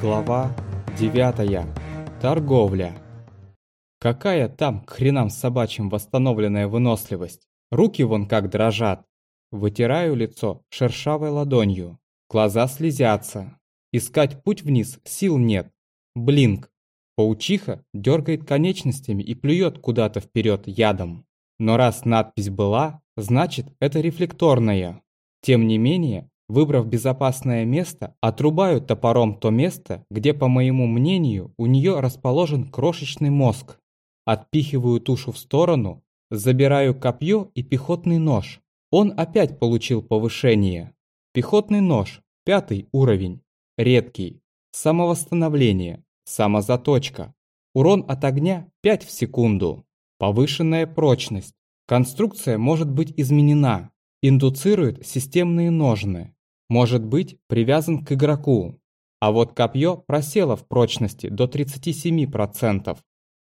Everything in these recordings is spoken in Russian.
Глава 9. Торговля. Какая там к хренам собачьим восстановленная выносливость? Руки вон как дрожат. Вытираю лицо шершавой ладонью. Глаза слезятся. Искать путь вниз сил нет. Блинк. Паучиха дергает конечностями и плюет куда-то вперед ядом. Но раз надпись была, значит это рефлекторная. Тем не менее, Выбрав безопасное место, отрубаю топором то место, где, по моему мнению, у нее расположен крошечный мозг. Отпихиваю тушу в сторону, забираю копье и пехотный нож. Он опять получил повышение. Пехотный нож, пятый уровень, редкий, самовосстановление, самозаточка. Урон от огня 5 в секунду. Повышенная прочность. Конструкция может быть изменена. Индуцирует системные ножны может быть привязан к игроку, а вот копье просело в прочности до 37%.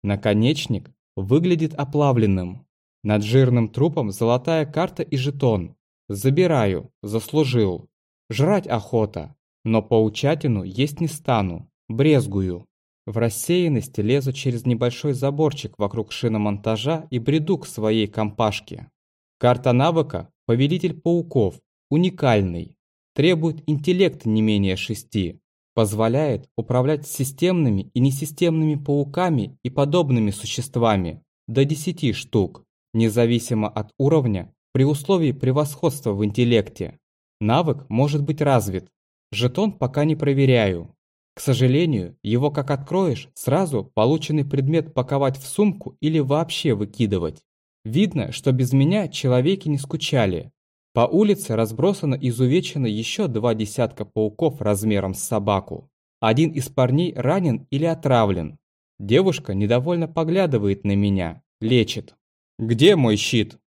Наконечник выглядит оплавленным. Над жирным трупом золотая карта и жетон. Забираю, заслужил. Жрать охота, но паучатину есть не стану, брезгую. В рассеянности лезу через небольшой заборчик вокруг шиномонтажа и бреду к своей компашке. Карта навыка «Повелитель пауков» уникальный, требует интеллект не менее шести, позволяет управлять системными и несистемными пауками и подобными существами до 10 штук, независимо от уровня, при условии превосходства в интеллекте. Навык может быть развит. Жетон пока не проверяю. К сожалению, его как откроешь, сразу полученный предмет паковать в сумку или вообще выкидывать. Видно, что без меня человеки не скучали, по улице разбросано изувечено еще два десятка пауков размером с собаку. Один из парней ранен или отравлен. Девушка недовольно поглядывает на меня, лечит. «Где мой щит?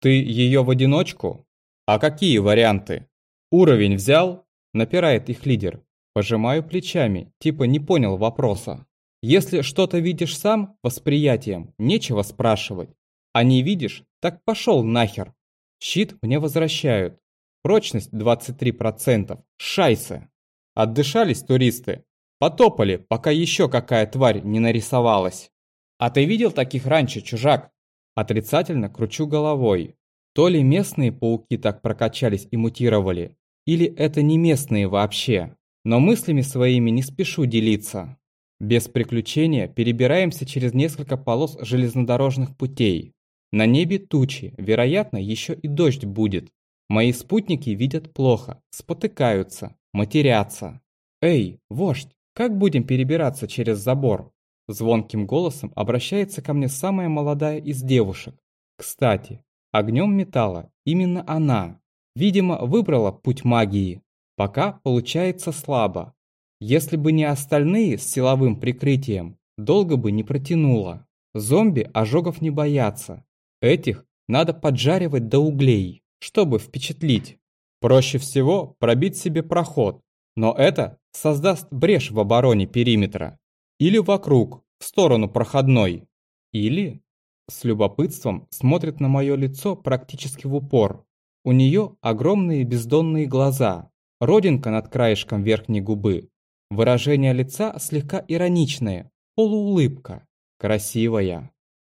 Ты ее в одиночку? А какие варианты? Уровень взял?» Напирает их лидер. Пожимаю плечами, типа не понял вопроса. Если что-то видишь сам, восприятием, нечего спрашивать. А не видишь, так пошел нахер. Щит мне возвращают. Прочность 23%. Шайсы. Отдышались туристы. Потопали, пока еще какая тварь не нарисовалась. А ты видел таких раньше, чужак? Отрицательно кручу головой. То ли местные пауки так прокачались и мутировали, или это не местные вообще. Но мыслями своими не спешу делиться. Без приключения перебираемся через несколько полос железнодорожных путей. На небе тучи, вероятно, еще и дождь будет. Мои спутники видят плохо, спотыкаются, матерятся. «Эй, вождь, как будем перебираться через забор?» Звонким голосом обращается ко мне самая молодая из девушек. Кстати, огнем металла именно она. Видимо, выбрала путь магии. Пока получается слабо. Если бы не остальные с силовым прикрытием, долго бы не протянула. Зомби ожогов не боятся. Этих надо поджаривать до углей, чтобы впечатлить. Проще всего пробить себе проход, но это создаст брешь в обороне периметра. Или вокруг, в сторону проходной. Или, с любопытством, смотрит на мое лицо практически в упор. У нее огромные бездонные глаза, родинка над краешком верхней губы. Выражение лица слегка ироничное, полуулыбка, красивая.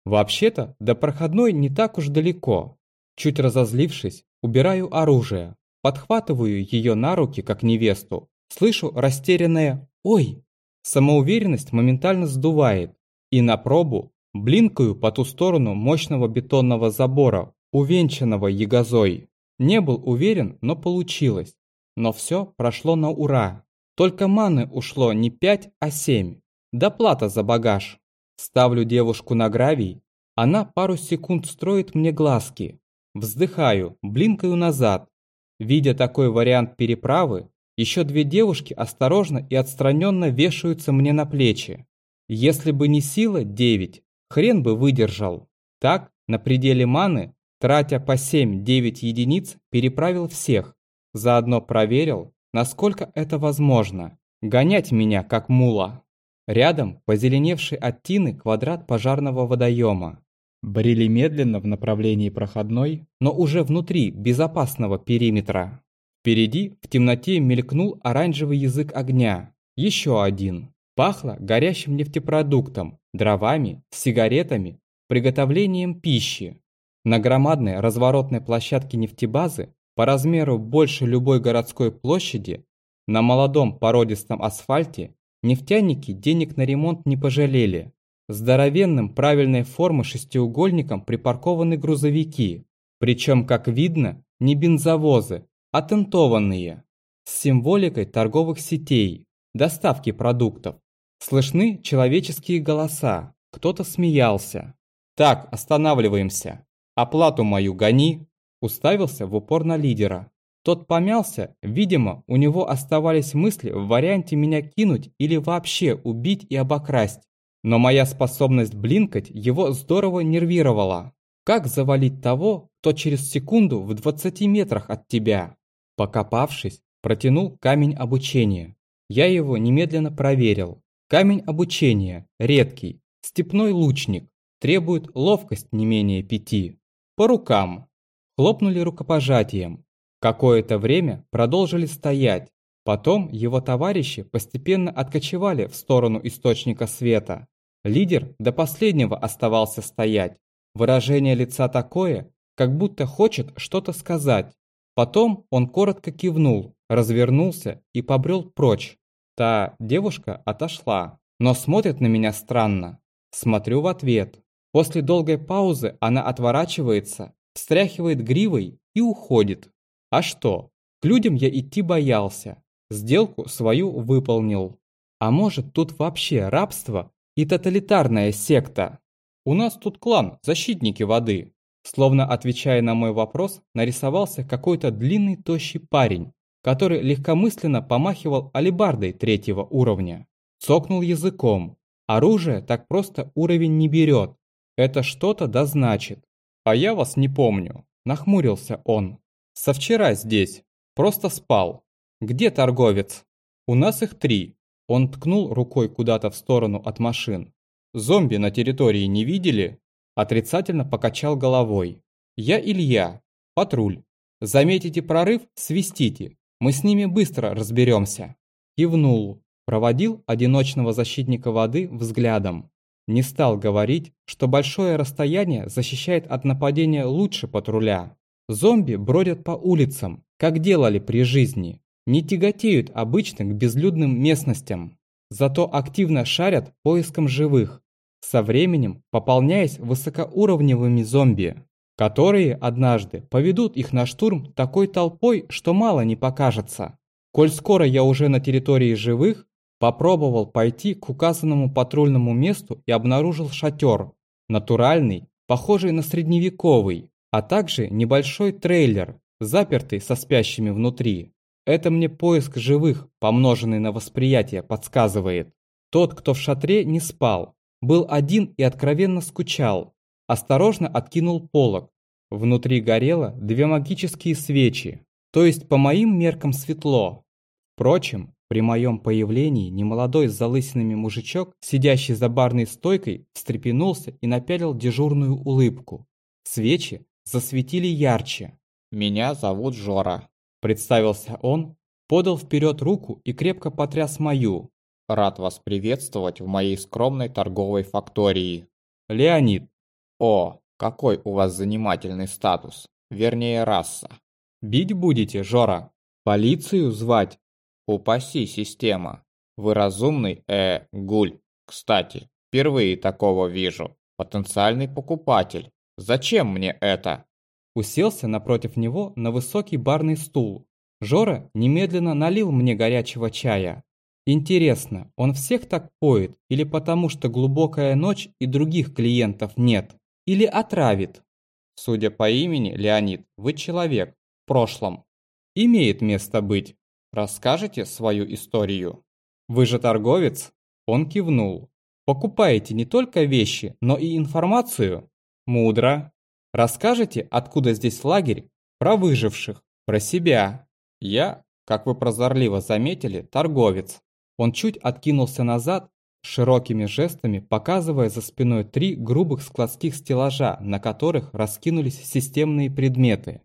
Вообще-то, до проходной не так уж далеко. Чуть разозлившись, убираю оружие, подхватываю ее на руки, как невесту. Слышу растерянное «Ой!». Самоуверенность моментально сдувает. И на пробу блинкаю по ту сторону мощного бетонного забора, увенчанного ягозой. Не был уверен, но получилось. Но все прошло на ура. Только маны ушло не 5, а 7. Доплата за багаж. Ставлю девушку на гравий, она пару секунд строит мне глазки. Вздыхаю, блинкаю назад. Видя такой вариант переправы, еще две девушки осторожно и отстраненно вешаются мне на плечи. Если бы не сила 9, хрен бы выдержал. Так, на пределе маны, тратя по 7-9 единиц, переправил всех. Заодно проверил, насколько это возможно. Гонять меня, как мула. Рядом позеленевший от тины квадрат пожарного водоема. Брели медленно в направлении проходной, но уже внутри безопасного периметра. Впереди в темноте мелькнул оранжевый язык огня. Еще один. Пахло горящим нефтепродуктом, дровами, сигаретами, приготовлением пищи. На громадной разворотной площадке нефтебазы, по размеру больше любой городской площади, на молодом породистом асфальте, нефтяники денег на ремонт не пожалели. Здоровенным правильной формы шестиугольником припаркованы грузовики, причем, как видно, не бензовозы, а тентованные, с символикой торговых сетей, доставки продуктов. Слышны человеческие голоса, кто-то смеялся. «Так, останавливаемся. Оплату мою гони!» Уставился в упор на лидера. Тот помялся, видимо, у него оставались мысли в варианте меня кинуть или вообще убить и обокрасть. Но моя способность блинкать его здорово нервировала. Как завалить того, кто через секунду в 20 метрах от тебя? Покопавшись, протянул камень обучения. Я его немедленно проверил. Камень обучения, редкий, степной лучник, требует ловкость не менее пяти. По рукам. Хлопнули рукопожатием. Какое-то время продолжили стоять. Потом его товарищи постепенно откочевали в сторону источника света. Лидер до последнего оставался стоять. Выражение лица такое, как будто хочет что-то сказать. Потом он коротко кивнул, развернулся и побрел прочь. Та девушка отошла, но смотрит на меня странно. Смотрю в ответ. После долгой паузы она отворачивается, встряхивает гривой и уходит. А что? К людям я идти боялся. Сделку свою выполнил. А может тут вообще рабство и тоталитарная секта? У нас тут клан «Защитники воды». Словно отвечая на мой вопрос, нарисовался какой-то длинный тощий парень, который легкомысленно помахивал алебардой третьего уровня. Цокнул языком. Оружие так просто уровень не берет. Это что-то да значит. А я вас не помню. Нахмурился он. Со вчера здесь. Просто спал. Где торговец? У нас их три. Он ткнул рукой куда-то в сторону от машин. Зомби на территории не видели? Отрицательно покачал головой. Я Илья. Патруль. Заметите прорыв, свистите. Мы с ними быстро разберемся. Кивнул, проводил одиночного защитника воды взглядом. Не стал говорить, что большое расстояние защищает от нападения лучше патруля. Зомби бродят по улицам, как делали при жизни. Не тяготеют обычно к безлюдным местностям. Зато активно шарят поиском живых. Со временем пополняясь высокоуровневыми зомби которые однажды поведут их на штурм такой толпой, что мало не покажется. Коль скоро я уже на территории живых, попробовал пойти к указанному патрульному месту и обнаружил шатер. Натуральный, похожий на средневековый, а также небольшой трейлер, запертый со спящими внутри. Это мне поиск живых, помноженный на восприятие, подсказывает. Тот, кто в шатре, не спал, был один и откровенно скучал, осторожно откинул полог. Внутри горело две магические свечи, то есть по моим меркам светло. Впрочем, при моем появлении немолодой с залысинами мужичок, сидящий за барной стойкой, встрепенулся и напялил дежурную улыбку. Свечи засветили ярче. «Меня зовут Жора», – представился он, подал вперед руку и крепко потряс мою. «Рад вас приветствовать в моей скромной торговой фактории». «Леонид, о, какой у вас занимательный статус, вернее раса. Бить будете, Жора? Полицию звать? Упаси система. Вы разумный, э, гуль. Кстати, впервые такого вижу. Потенциальный покупатель. Зачем мне это? Уселся напротив него на высокий барный стул. Жора немедленно налил мне горячего чая. Интересно, он всех так поет или потому что глубокая ночь и других клиентов нет? или отравит. Судя по имени, Леонид, вы человек в прошлом. Имеет место быть. Расскажете свою историю? Вы же торговец? Он кивнул. Покупаете не только вещи, но и информацию? Мудро. Расскажете, откуда здесь лагерь? Про выживших, про себя. Я, как вы прозорливо заметили, торговец. Он чуть откинулся назад широкими жестами показывая за спиной три грубых складских стеллажа, на которых раскинулись системные предметы.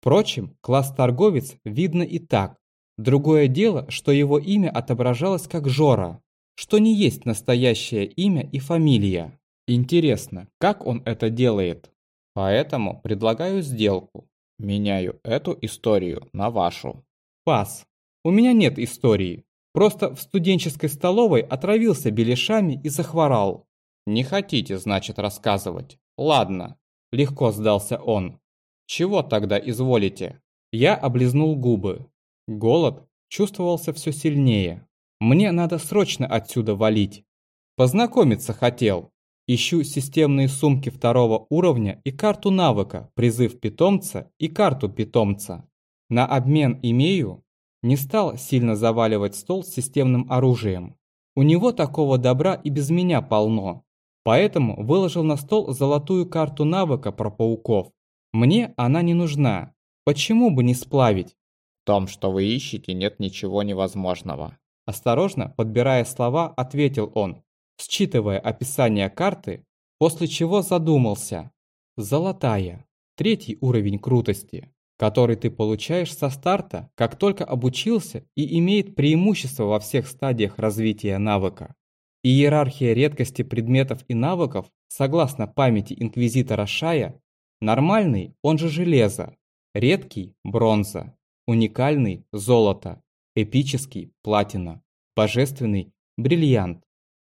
Впрочем, класс торговец видно и так. Другое дело, что его имя отображалось как Жора, что не есть настоящее имя и фамилия. Интересно, как он это делает? Поэтому предлагаю сделку. Меняю эту историю на вашу. Пас. У меня нет истории. Просто в студенческой столовой отравился беляшами и захворал. Не хотите, значит, рассказывать? Ладно. Легко сдался он. Чего тогда изволите? Я облизнул губы. Голод чувствовался все сильнее. Мне надо срочно отсюда валить. Познакомиться хотел. Ищу системные сумки второго уровня и карту навыка, призыв питомца и карту питомца. На обмен имею. Не стал сильно заваливать стол с системным оружием. У него такого добра и без меня полно. Поэтому выложил на стол золотую карту навыка про пауков. Мне она не нужна. Почему бы не сплавить? В том, что вы ищете, нет ничего невозможного. Осторожно, подбирая слова, ответил он, считывая описание карты, после чего задумался. Золотая. Третий уровень крутости, который ты получаешь со старта, как только обучился и имеет преимущество во всех стадиях развития навыка. Иерархия редкости предметов и навыков, согласно памяти инквизитора Шая, нормальный, он же железо, редкий – бронза, уникальный – золото, эпический – платина, божественный – бриллиант,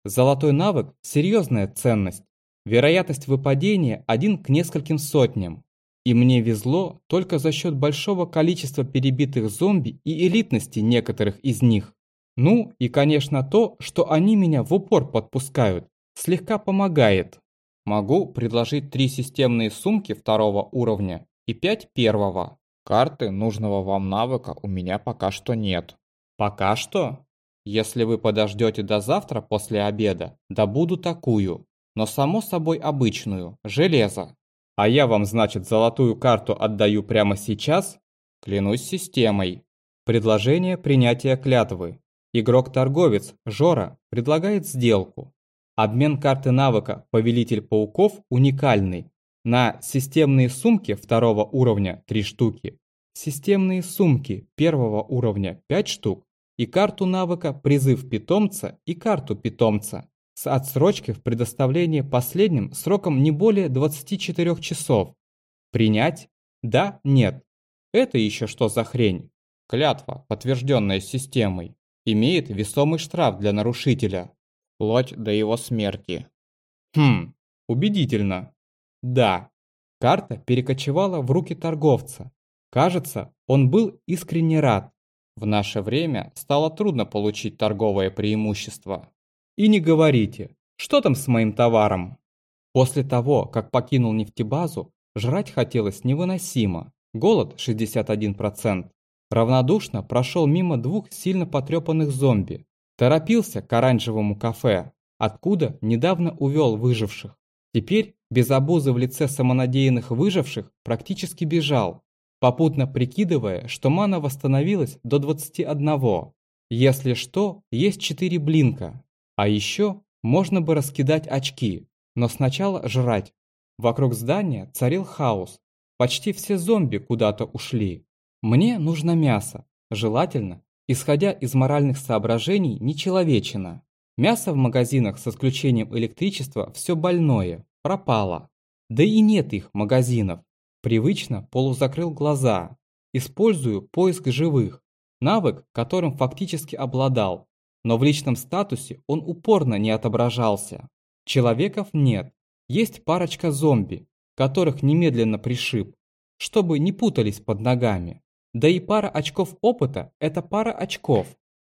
Золотой навык – серьезная ценность. Вероятность выпадения один к нескольким сотням. И мне везло только за счет большого количества перебитых зомби и элитности некоторых из них. Ну и, конечно, то, что они меня в упор подпускают, слегка помогает. Могу предложить три системные сумки второго уровня и пять первого. Карты нужного вам навыка у меня пока что нет. Пока что? Если вы подождете до завтра после обеда, добуду такую, но само собой обычную, железо. А я вам, значит, золотую карту отдаю прямо сейчас? Клянусь системой. Предложение принятия клятвы. Игрок-торговец Жора предлагает сделку. Обмен карты навыка «Повелитель пауков» уникальный на системные сумки второго уровня 3 штуки, системные сумки первого уровня 5 штук и карту навыка «Призыв питомца» и карту питомца с отсрочкой в предоставлении последним сроком не более 24 часов. Принять? Да, нет. Это еще что за хрень? Клятва, подтвержденная системой, имеет весомый штраф для нарушителя, вплоть до его смерти. Хм, убедительно. Да. Карта перекочевала в руки торговца. Кажется, он был искренне рад. В наше время стало трудно получить торговое преимущество. И не говорите, что там с моим товаром? После того, как покинул нефтебазу, жрать хотелось невыносимо. Голод 61%. Равнодушно прошел мимо двух сильно потрепанных зомби. Торопился к оранжевому кафе, откуда недавно увел выживших. Теперь без обузы в лице самонадеянных выживших практически бежал, попутно прикидывая, что мана восстановилась до 21. Если что, есть 4 блинка. А еще можно бы раскидать очки, но сначала жрать. Вокруг здания царил хаос. Почти все зомби куда-то ушли. Мне нужно мясо, желательно, исходя из моральных соображений, нечеловечина. Мясо в магазинах с исключением электричества все больное, пропало. Да и нет их магазинов. Привычно полузакрыл глаза. Использую поиск живых. Навык, которым фактически обладал. Но в личном статусе он упорно не отображался. Человеков нет. Есть парочка зомби, которых немедленно пришиб, чтобы не путались под ногами. Да и пара очков опыта – это пара очков.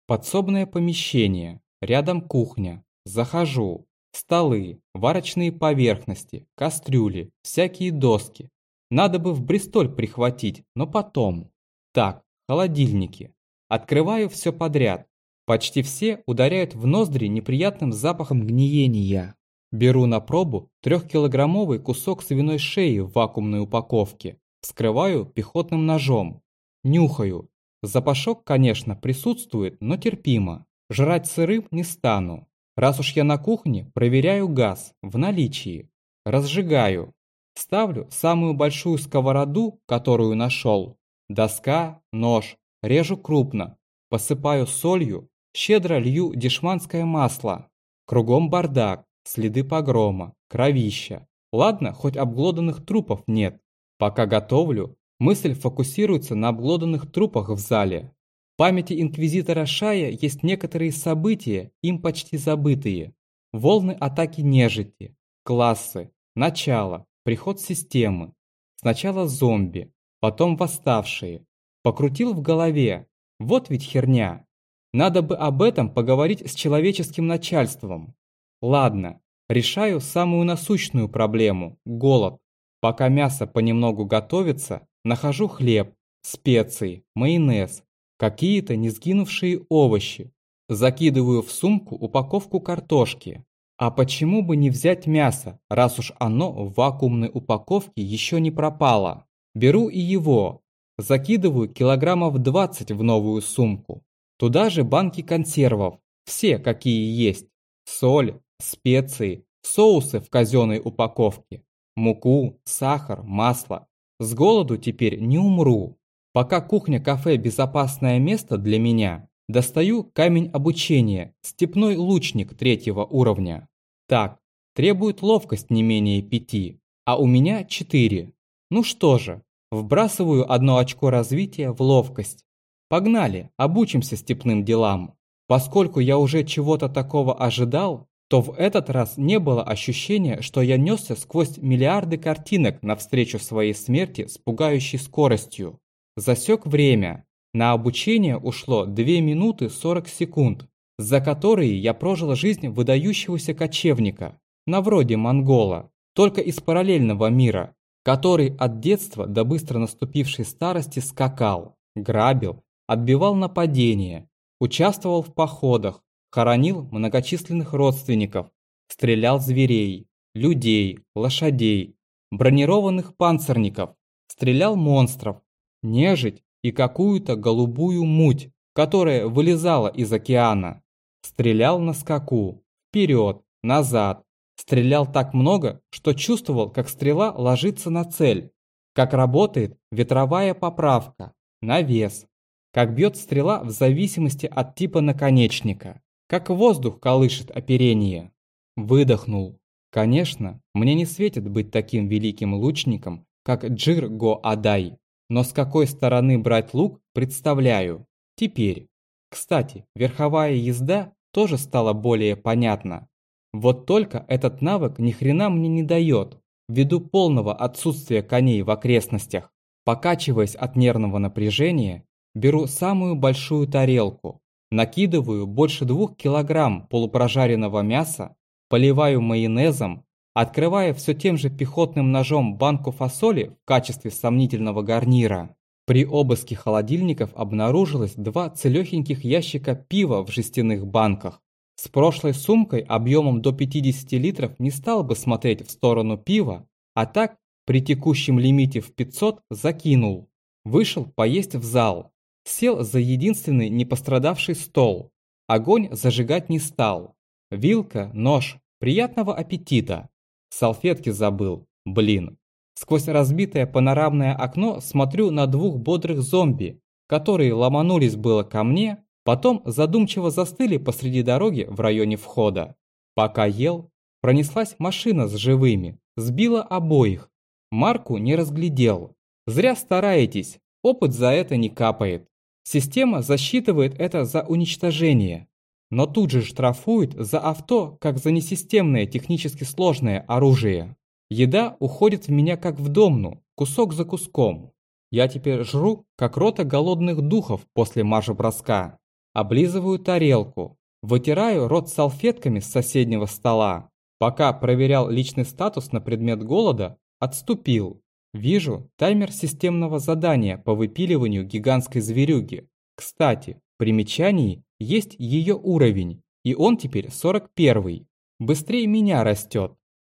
Подсобное помещение, рядом кухня. Захожу. Столы, варочные поверхности, кастрюли, всякие доски, надо бы в Бристоль прихватить, но потом. Так, холодильники. Открываю все подряд. Почти все ударяют в ноздри неприятным запахом гниения. Беру на пробу трехкилограммовый кусок свиной шеи в вакуумной упаковке. Вскрываю пехотным ножом. Нюхаю. Запашок, конечно, присутствует, но терпимо. Жрать сырым не стану. Раз уж я на кухне, проверяю газ в наличии. Разжигаю. Ставлю самую большую сковороду, которую нашел. Доска, нож. Режу крупно, посыпаю солью, щедро лью дешманское масло. Кругом бардак, следы погрома, кровища. Ладно, хоть обглоданных трупов нет. Пока готовлю, мысль фокусируется на обглоданных трупах в зале. В памяти инквизитора Шая есть некоторые события, им почти забытые. Волны атаки нежити, классы, начало, приход системы. Сначала зомби, потом восставшие. Покрутил в голове. Вот ведь херня. Надо бы об этом поговорить с человеческим начальством. Ладно, решаю самую насущную проблему – голод. Пока мясо понемногу готовится, нахожу хлеб, специи, майонез, какие-то не сгинувшие овощи. Закидываю в сумку упаковку картошки. А почему бы не взять мясо, раз уж оно в вакуумной упаковке еще не пропало? Беру и его. Закидываю килограммов 20 в новую сумку. Туда же банки консервов, все какие есть. Соль, специи, соусы в казенной упаковке, муку, сахар, масло. С голоду теперь не умру. Пока кухня-кафе безопасное место для меня, достаю камень обучения, степной лучник третьего уровня. Так, требует ловкость не менее пяти, а у меня четыре. Ну что же, вбрасываю одно очко развития в ловкость. Погнали, обучимся степным делам. Поскольку я уже чего-то такого ожидал, то в этот раз не было ощущения, что я несся сквозь миллиарды картинок навстречу своей смерти с пугающей скоростью. Засек время. На обучение ушло 2 минуты 40 секунд, за которые я прожил жизнь выдающегося кочевника, на вроде монгола, только из параллельного мира, который от детства до быстро наступившей старости скакал, грабил, отбивал нападения, участвовал в походах, Хоронил многочисленных родственников, стрелял зверей, людей, лошадей, бронированных панцирников, стрелял монстров, нежить и какую-то голубую муть, которая вылезала из океана. Стрелял на скаку, вперед, назад. Стрелял так много, что чувствовал, как стрела ложится на цель, как работает ветровая поправка, навес, как бьет стрела в зависимости от типа наконечника как воздух колышет оперение. Выдохнул. Конечно, мне не светит быть таким великим лучником, как Джир Го Адай, но с какой стороны брать лук, представляю. Теперь. Кстати, верховая езда тоже стала более понятна. Вот только этот навык ни хрена мне не дает, ввиду полного отсутствия коней в окрестностях. Покачиваясь от нервного напряжения, беру самую большую тарелку, Накидываю больше двух килограмм полупрожаренного мяса, поливаю майонезом, открывая все тем же пехотным ножом банку фасоли в качестве сомнительного гарнира. При обыске холодильников обнаружилось два целехеньких ящика пива в жестяных банках. С прошлой сумкой объемом до 50 литров не стал бы смотреть в сторону пива, а так при текущем лимите в 500 закинул. Вышел поесть в зал. Сел за единственный непострадавший стол. Огонь зажигать не стал. Вилка, нож. Приятного аппетита. Салфетки забыл. Блин. Сквозь разбитое панорамное окно смотрю на двух бодрых зомби, которые ломанулись было ко мне, потом задумчиво застыли посреди дороги в районе входа. Пока ел, пронеслась машина с живыми, сбила обоих. Марку не разглядел. Зря стараетесь, опыт за это не капает. Система засчитывает это за уничтожение, но тут же штрафует за авто, как за несистемное технически сложное оружие. Еда уходит в меня как в домну, кусок за куском. Я теперь жру, как рота голодных духов после марш-броска. Облизываю тарелку, вытираю рот салфетками с соседнего стола. Пока проверял личный статус на предмет голода, отступил. Вижу таймер системного задания по выпиливанию гигантской зверюги. Кстати, в примечании есть ее уровень, и он теперь 41. Быстрее меня растет.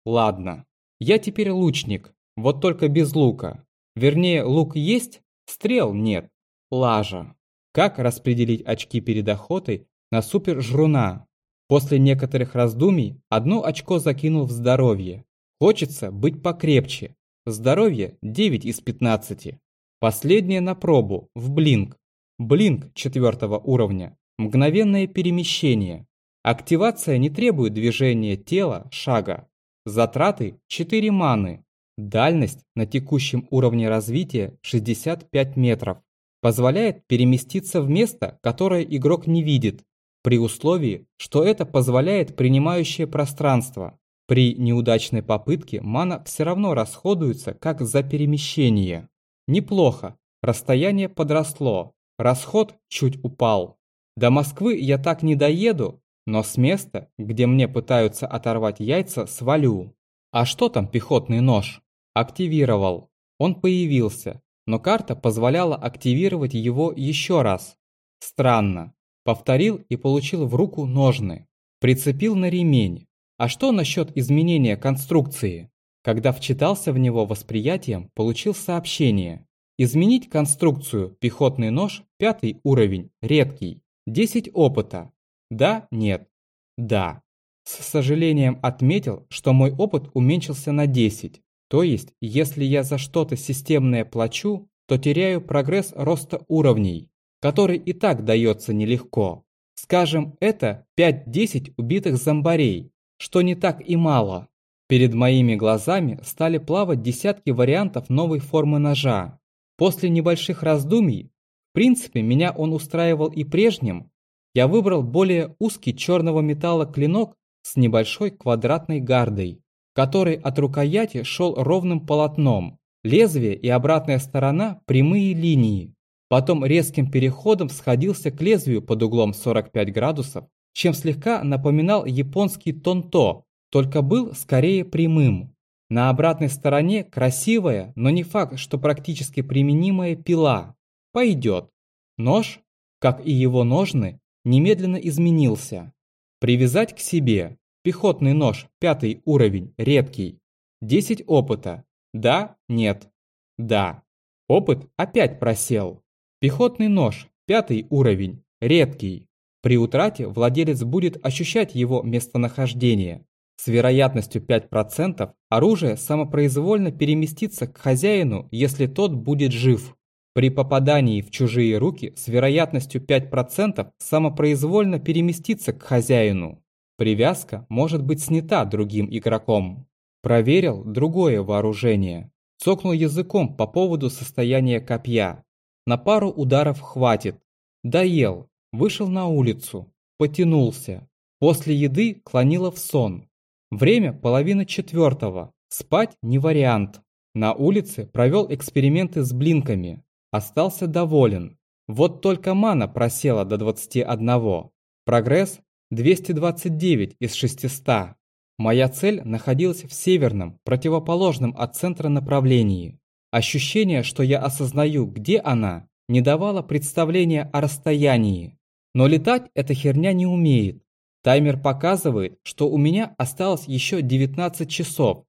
Ладно, я теперь лучник, вот только без лука. Вернее, лук есть, стрел нет. Лажа. Как распределить очки перед охотой на супер-жруна? После некоторых раздумий одно очко закинул в здоровье. Хочется быть покрепче, Здоровье 9 из 15. Последнее на пробу, в блинк. Блинк четвертого уровня. Мгновенное перемещение. Активация не требует движения тела, шага. Затраты 4 маны. Дальность на текущем уровне развития 65 метров. Позволяет переместиться в место, которое игрок не видит, при условии, что это позволяет принимающее пространство. При неудачной попытке мана все равно расходуется как за перемещение. Неплохо, расстояние подросло, расход чуть упал. До Москвы я так не доеду, но с места, где мне пытаются оторвать яйца, свалю. А что там пехотный нож? Активировал. Он появился, но карта позволяла активировать его еще раз. Странно. Повторил и получил в руку ножны. Прицепил на ремень. А что насчет изменения конструкции? Когда вчитался в него восприятием, получил сообщение. Изменить конструкцию пехотный нож пятый уровень, редкий. 10 опыта. Да, нет. Да. С сожалением отметил, что мой опыт уменьшился на 10. То есть, если я за что-то системное плачу, то теряю прогресс роста уровней, который и так дается нелегко. Скажем, это 5-10 убитых зомбарей, что не так и мало. Перед моими глазами стали плавать десятки вариантов новой формы ножа. После небольших раздумий, в принципе, меня он устраивал и прежним, я выбрал более узкий черного металла клинок с небольшой квадратной гардой который от рукояти шел ровным полотном, лезвие и обратная сторона – прямые линии. Потом резким переходом сходился к лезвию под углом 45 градусов, чем слегка напоминал японский тонто, только был скорее прямым. На обратной стороне красивая, но не факт, что практически применимая пила. Пойдет. Нож, как и его ножны, немедленно изменился. Привязать к себе. Пехотный нож, пятый уровень, редкий. 10 опыта. Да, нет. Да. Опыт опять просел. Пехотный нож, пятый уровень, редкий. При утрате владелец будет ощущать его местонахождение. С вероятностью 5% оружие самопроизвольно переместится к хозяину, если тот будет жив. При попадании в чужие руки с вероятностью 5% самопроизвольно переместится к хозяину. Привязка может быть снята другим игроком. Проверил другое вооружение. Цокнул языком по поводу состояния копья. На пару ударов хватит. Доел. Вышел на улицу. Потянулся. После еды клонило в сон. Время половина четвертого. Спать не вариант. На улице провел эксперименты с блинками. Остался доволен. Вот только мана просела до 21. Прогресс 229 из 600. Моя цель находилась в северном, противоположном от центра направлении. Ощущение, что я осознаю, где она, не давало представления о расстоянии. Но летать эта херня не умеет. Таймер показывает, что у меня осталось еще 19 часов.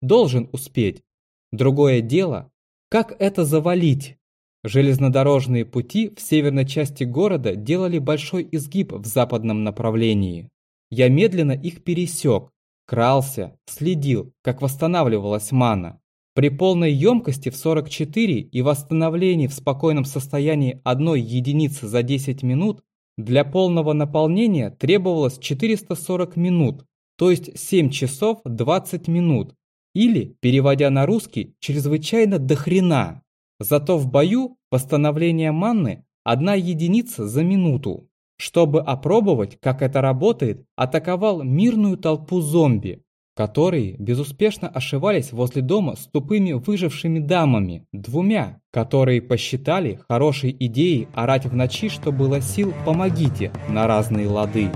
Должен успеть. Другое дело, как это завалить? Железнодорожные пути в северной части города делали большой изгиб в западном направлении. Я медленно их пересек, крался, следил, как восстанавливалась мана. При полной емкости в 44 и восстановлении в спокойном состоянии одной единицы за 10 минут для полного наполнения требовалось 440 минут, то есть 7 часов 20 минут, или, переводя на русский, чрезвычайно дохрена. Зато в бою восстановление манны – одна единица за минуту. Чтобы опробовать, как это работает, атаковал мирную толпу зомби, которые безуспешно ошивались возле дома с тупыми выжившими дамами, двумя, которые посчитали хорошей идеей орать в ночи, что было сил «помогите» на разные лады.